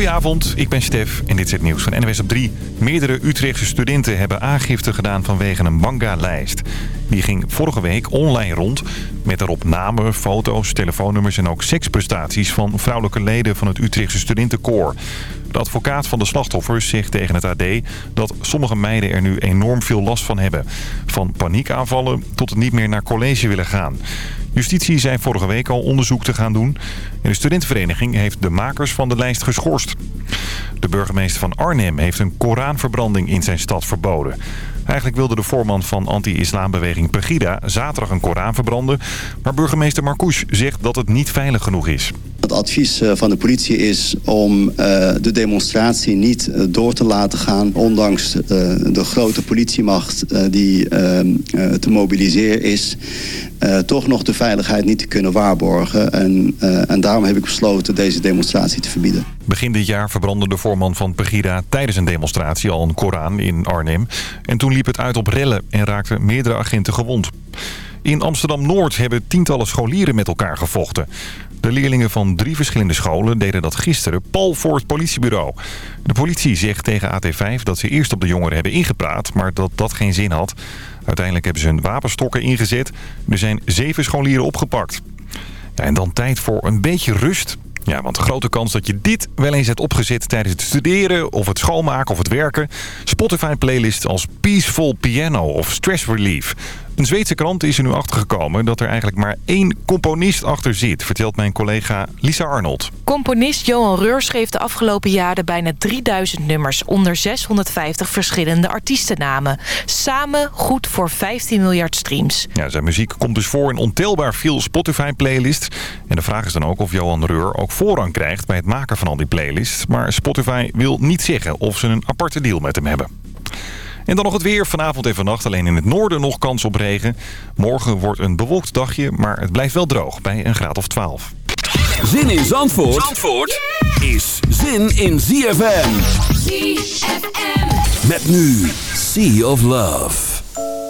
Goedenavond, ik ben Stef en dit is het nieuws van NWS op 3. Meerdere Utrechtse studenten hebben aangifte gedaan vanwege een manga-lijst. Die ging vorige week online rond met daarop namen, foto's, telefoonnummers en ook seksprestaties van vrouwelijke leden van het Utrechtse studentenkoor. De advocaat van de slachtoffers zegt tegen het AD dat sommige meiden er nu enorm veel last van hebben. Van paniekaanvallen tot het niet meer naar college willen gaan. Justitie zei vorige week al onderzoek te gaan doen. En de studentenvereniging heeft de makers van de lijst geschorst. De burgemeester van Arnhem heeft een Koranverbranding in zijn stad verboden. Eigenlijk wilde de voorman van anti-islambeweging Pegida zaterdag een Koran verbranden. Maar burgemeester Marcouch zegt dat het niet veilig genoeg is. Het advies eh, van de politie is om uh, de demonstratie niet uh, door te laten gaan... ondanks de grote politiemacht die te mobiliseren is... toch nog de veiligheid niet te kunnen waarborgen. En, en daarom heb ik besloten deze demonstratie te verbieden. Begin dit jaar verbrandde de voorman van Pegida tijdens een demonstratie al een Koran in Arnhem. En toen liep het uit op rellen en raakten meerdere agenten gewond. In Amsterdam-Noord hebben tientallen scholieren met elkaar gevochten. De leerlingen van drie verschillende scholen deden dat gisteren pal voor het politiebureau. De politie zegt tegen AT5 dat ze eerst op de jongeren hebben ingepraat, maar dat dat geen zin had. Uiteindelijk hebben ze hun wapenstokken ingezet. Er zijn zeven scholieren opgepakt. En dan tijd voor een beetje rust. Ja, want de grote kans dat je dit wel eens hebt opgezet tijdens het studeren of het schoonmaken of het werken. Spotify playlist als Peaceful Piano of Stress Relief. Een Zweedse krant is er nu achtergekomen dat er eigenlijk maar één componist achter zit, vertelt mijn collega Lisa Arnold. Componist Johan Reur schreef de afgelopen jaren bijna 3000 nummers onder 650 verschillende artiestennamen. Samen goed voor 15 miljard streams. Ja, zijn muziek komt dus voor in ontelbaar veel Spotify-playlists. En de vraag is dan ook of Johan Reur ook voorrang krijgt bij het maken van al die playlists. Maar Spotify wil niet zeggen of ze een aparte deal met hem hebben. En dan nog het weer. Vanavond en vannacht alleen in het noorden nog kans op regen. Morgen wordt een bewolkt dagje, maar het blijft wel droog bij een graad of 12. Zin in Zandvoort, Zandvoort is zin in ZFM. ZFM. Met nu Sea of Love.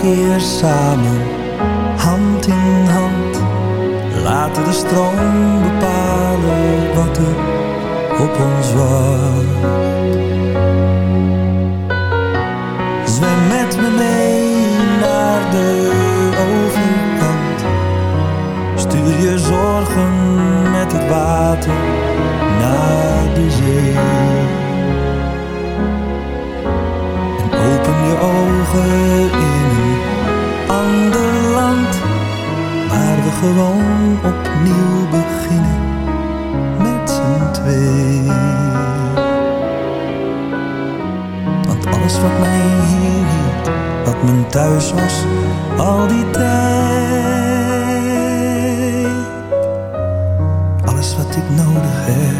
keer samen, hand in hand. Laten de stroom bepalen wat er op ons wacht. Zwem met me mee naar de overkant. Stuur je zorgen met het water naar de zee. En open je ogen in gewoon opnieuw beginnen met z'n twee. Want alles wat mij hier hield, wat mijn thuis was, al die tijd. Alles wat ik nodig heb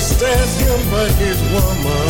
Stands him but his woman.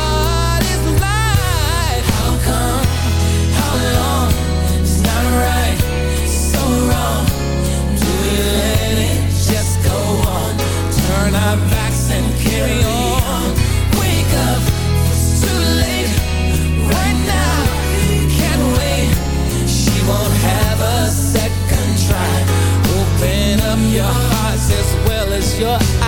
your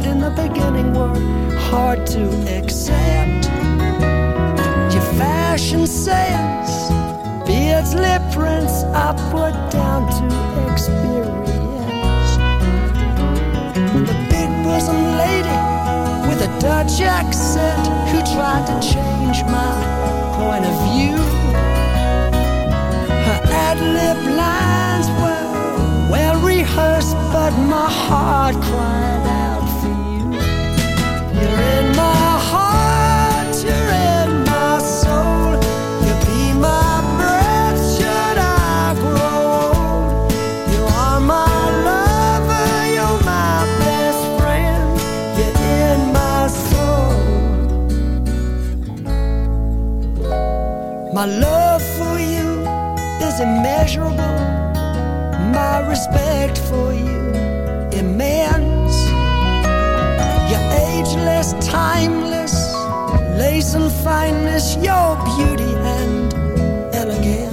yours in the beginning were hard to accept. Your fashion sense, beards, lip prints, I put down to experience. The big bosom lady with a Dutch accent who tried to change my point of view. Her ad lib lines were well rehearsed, but my heart cried out my heart, you're in my soul. You be my breath, should I grow old? You are my lover, you're my best friend. You're in my soul. My love for you is immeasurable my respect for you immense. You're ageless, timeless, lace and fineness, your beauty and elegance.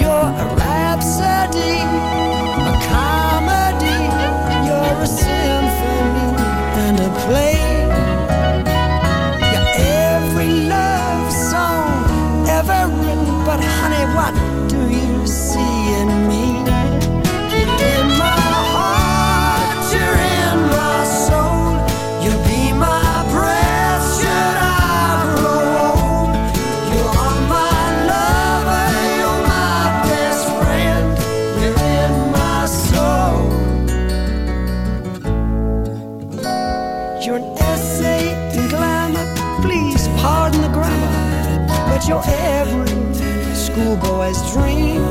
You're a rhapsody, you're every schoolboy's dream.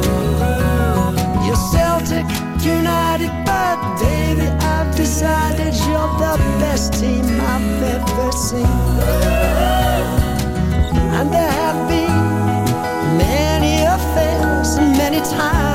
You're Celtic United, but baby, I've decided you're the best team I've ever seen. And there have been many affairs, many times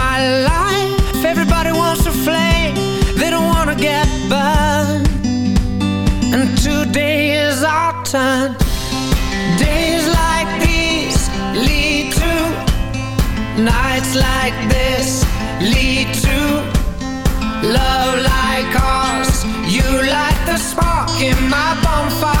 turn. Days like these lead to nights like this lead to love like ours. You light the spark in my bonfire